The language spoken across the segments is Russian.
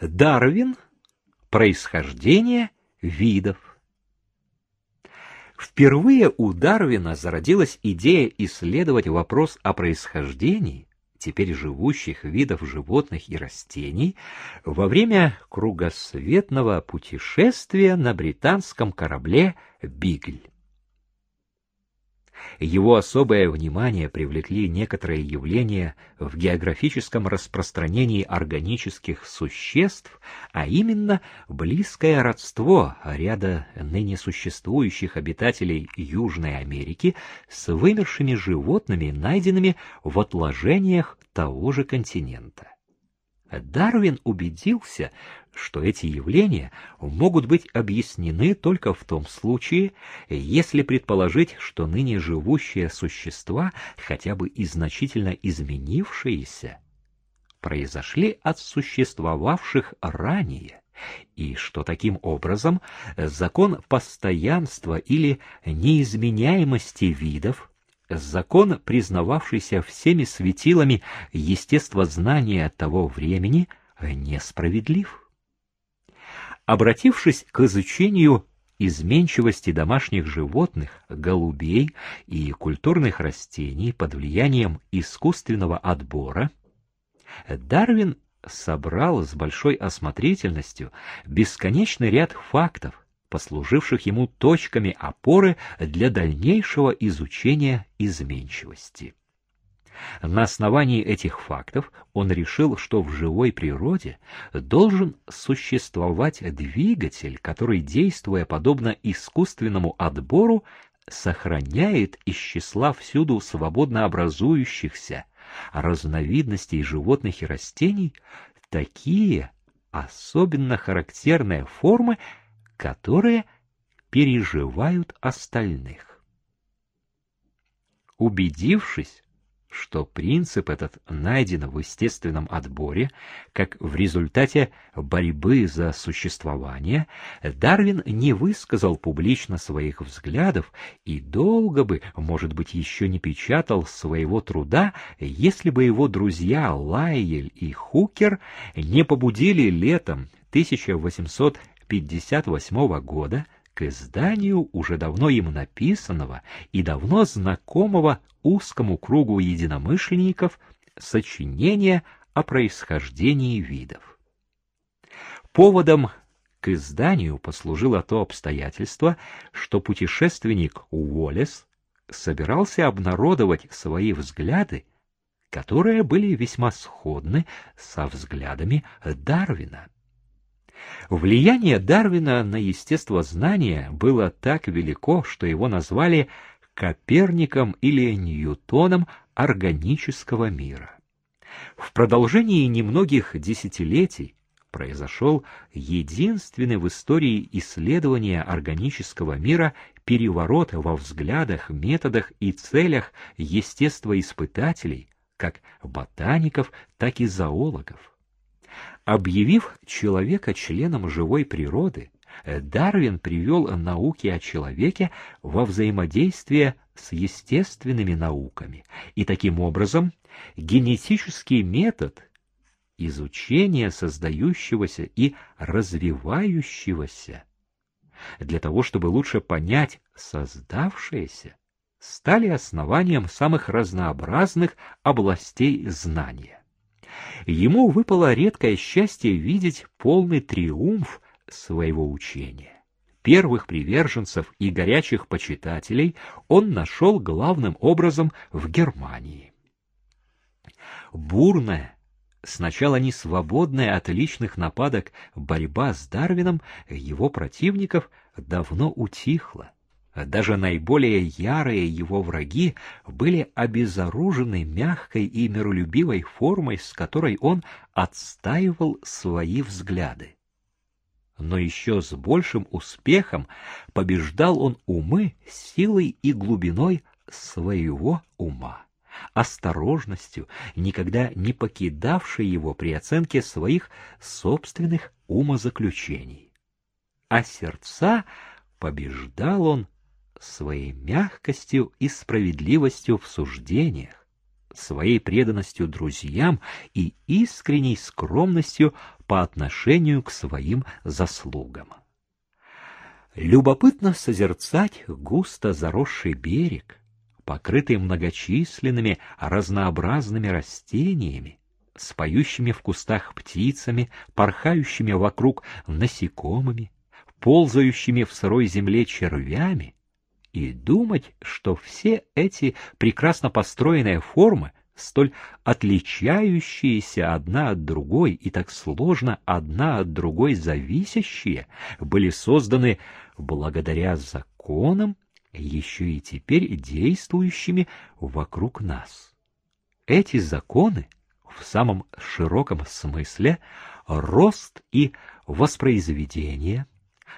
Дарвин. Происхождение видов. Впервые у Дарвина зародилась идея исследовать вопрос о происхождении теперь живущих видов животных и растений во время кругосветного путешествия на британском корабле «Бигль». Его особое внимание привлекли некоторые явления в географическом распространении органических существ, а именно близкое родство ряда ныне существующих обитателей Южной Америки с вымершими животными, найденными в отложениях того же континента. Дарвин убедился, что эти явления могут быть объяснены только в том случае, если предположить, что ныне живущие существа, хотя бы и значительно изменившиеся, произошли от существовавших ранее, и что таким образом закон постоянства или неизменяемости видов закон, признававшийся всеми светилами естествознания того времени, несправедлив. Обратившись к изучению изменчивости домашних животных, голубей и культурных растений под влиянием искусственного отбора, Дарвин собрал с большой осмотрительностью бесконечный ряд фактов, послуживших ему точками опоры для дальнейшего изучения изменчивости. На основании этих фактов он решил, что в живой природе должен существовать двигатель, который, действуя подобно искусственному отбору, сохраняет из числа всюду свободно образующихся разновидностей животных и растений такие особенно характерные формы, которые переживают остальных. Убедившись, что принцип этот найден в естественном отборе, как в результате борьбы за существование, Дарвин не высказал публично своих взглядов и долго бы, может быть, еще не печатал своего труда, если бы его друзья Лайель и Хукер не побудили летом 1800 1958 года к изданию уже давно им написанного и давно знакомого узкому кругу единомышленников сочинения о происхождении видов. Поводом к изданию послужило то обстоятельство, что путешественник Уоллес собирался обнародовать свои взгляды, которые были весьма сходны со взглядами Дарвина. Влияние Дарвина на естествознание было так велико, что его назвали Коперником или Ньютоном органического мира. В продолжении немногих десятилетий произошел единственный в истории исследования органического мира переворот во взглядах, методах и целях естествоиспытателей, как ботаников, так и зоологов. Объявив человека членом живой природы, Дарвин привел науки о человеке во взаимодействие с естественными науками, и таким образом генетический метод изучения создающегося и развивающегося для того, чтобы лучше понять создавшееся, стали основанием самых разнообразных областей знания ему выпало редкое счастье видеть полный триумф своего учения. Первых приверженцев и горячих почитателей он нашел главным образом в Германии. Бурная, сначала не свободная от личных нападок борьба с Дарвином его противников давно утихла. Даже наиболее ярые его враги были обезоружены мягкой и миролюбивой формой, с которой он отстаивал свои взгляды. Но еще с большим успехом побеждал он умы силой и глубиной своего ума, осторожностью, никогда не покидавшей его при оценке своих собственных умозаключений. А сердца побеждал он своей мягкостью и справедливостью в суждениях, своей преданностью друзьям и искренней скромностью по отношению к своим заслугам. Любопытно созерцать густо заросший берег, покрытый многочисленными разнообразными растениями, с поющими в кустах птицами, порхающими вокруг насекомыми, ползающими в сырой земле червями, и думать, что все эти прекрасно построенные формы, столь отличающиеся одна от другой и так сложно одна от другой зависящие, были созданы благодаря законам, еще и теперь действующими вокруг нас. Эти законы в самом широком смысле рост и воспроизведение,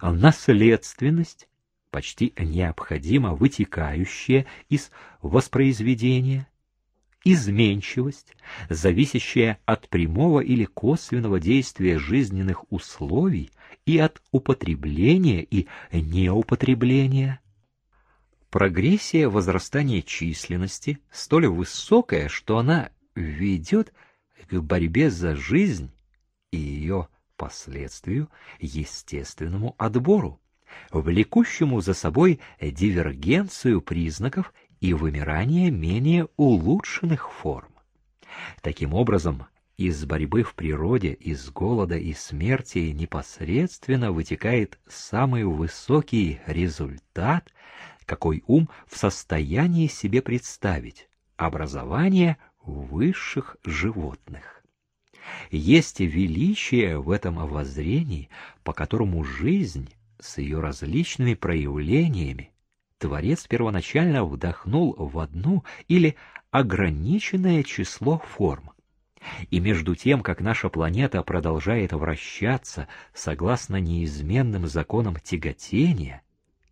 наследственность, почти необходимо вытекающее из воспроизведения, изменчивость, зависящая от прямого или косвенного действия жизненных условий и от употребления и неупотребления. Прогрессия возрастания численности столь высокая, что она ведет к борьбе за жизнь и ее последствию естественному отбору влекущему за собой дивергенцию признаков и вымирание менее улучшенных форм. Таким образом, из борьбы в природе, из голода и смерти непосредственно вытекает самый высокий результат, какой ум в состоянии себе представить — образование высших животных. Есть величие в этом воззрении, по которому жизнь с ее различными проявлениями, Творец первоначально вдохнул в одну или ограниченное число форм. И между тем, как наша планета продолжает вращаться согласно неизменным законам тяготения,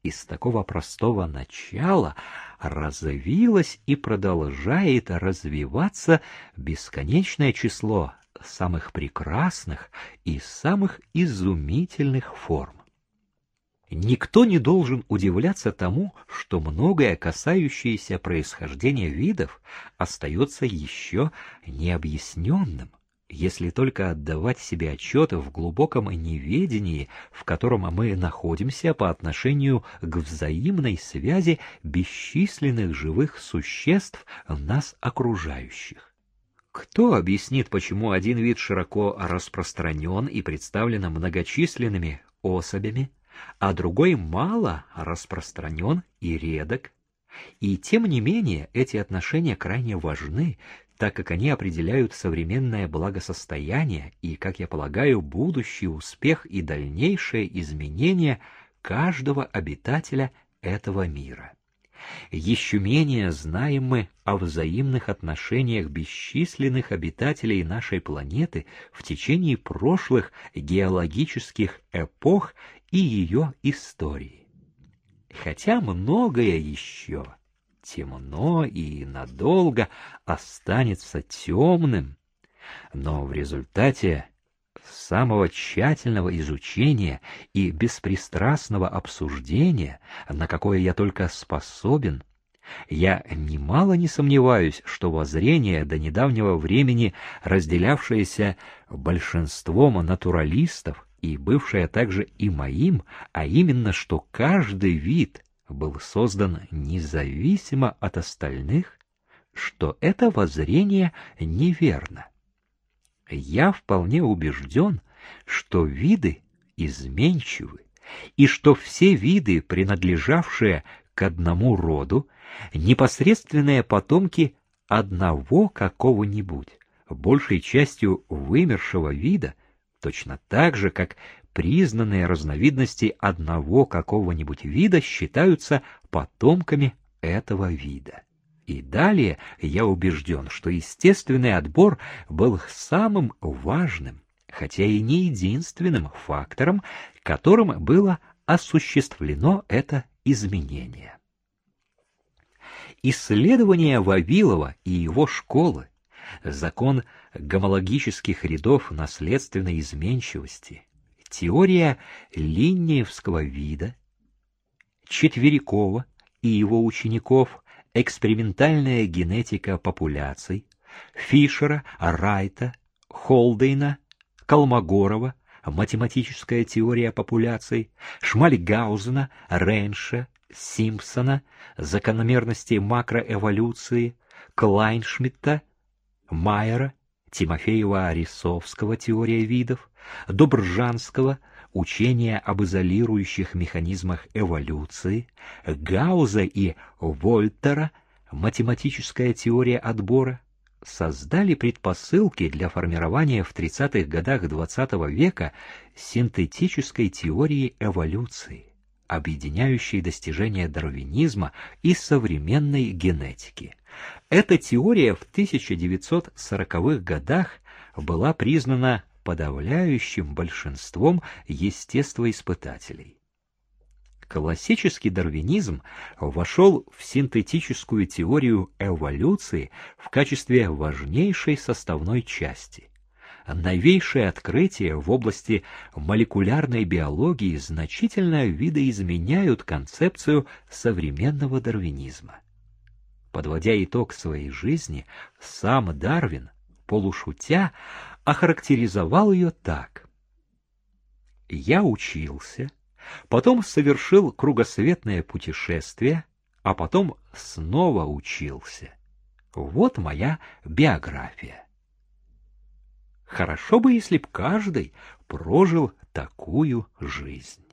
из такого простого начала развилось и продолжает развиваться бесконечное число самых прекрасных и самых изумительных форм. Никто не должен удивляться тому, что многое, касающееся происхождения видов, остается еще необъясненным, если только отдавать себе отчет в глубоком неведении, в котором мы находимся по отношению к взаимной связи бесчисленных живых существ, нас окружающих. Кто объяснит, почему один вид широко распространен и представлен многочисленными особями, а другой мало распространен и редок. И тем не менее эти отношения крайне важны, так как они определяют современное благосостояние и, как я полагаю, будущий успех и дальнейшее изменение каждого обитателя этого мира. Еще менее знаем мы о взаимных отношениях бесчисленных обитателей нашей планеты в течение прошлых геологических эпох и ее истории. Хотя многое еще темно и надолго останется темным, но в результате самого тщательного изучения и беспристрастного обсуждения, на какое я только способен, я немало не сомневаюсь, что воззрение до недавнего времени, разделявшееся большинством натуралистов, и бывшее также и моим, а именно, что каждый вид был создан независимо от остальных, что это воззрение неверно. Я вполне убежден, что виды изменчивы, и что все виды, принадлежавшие к одному роду, непосредственные потомки одного какого-нибудь, большей частью вымершего вида — точно так же, как признанные разновидности одного какого-нибудь вида считаются потомками этого вида. И далее я убежден, что естественный отбор был самым важным, хотя и не единственным фактором, которым было осуществлено это изменение. Исследования Вавилова и его школы закон гомологических рядов наследственной изменчивости, теория линеевского вида, Четверякова и его учеников, экспериментальная генетика популяций, Фишера, Райта, Холдейна, Колмогорова, математическая теория популяций, Шмальгаузена, Ренша, Симпсона, закономерности макроэволюции, Клайншмидта, Майера, Тимофеева-Арисовского «Теория видов», Добржанского «Учение об изолирующих механизмах эволюции», Гауза и Вольтера «Математическая теория отбора», создали предпосылки для формирования в 30-х годах XX -го века синтетической теории эволюции, объединяющей достижения дарвинизма и современной генетики. Эта теория в 1940-х годах была признана подавляющим большинством естествоиспытателей. Классический дарвинизм вошел в синтетическую теорию эволюции в качестве важнейшей составной части. Новейшие открытия в области молекулярной биологии значительно видоизменяют концепцию современного дарвинизма. Подводя итог своей жизни, сам Дарвин, полушутя, охарактеризовал ее так. «Я учился, потом совершил кругосветное путешествие, а потом снова учился. Вот моя биография. Хорошо бы, если б каждый прожил такую жизнь.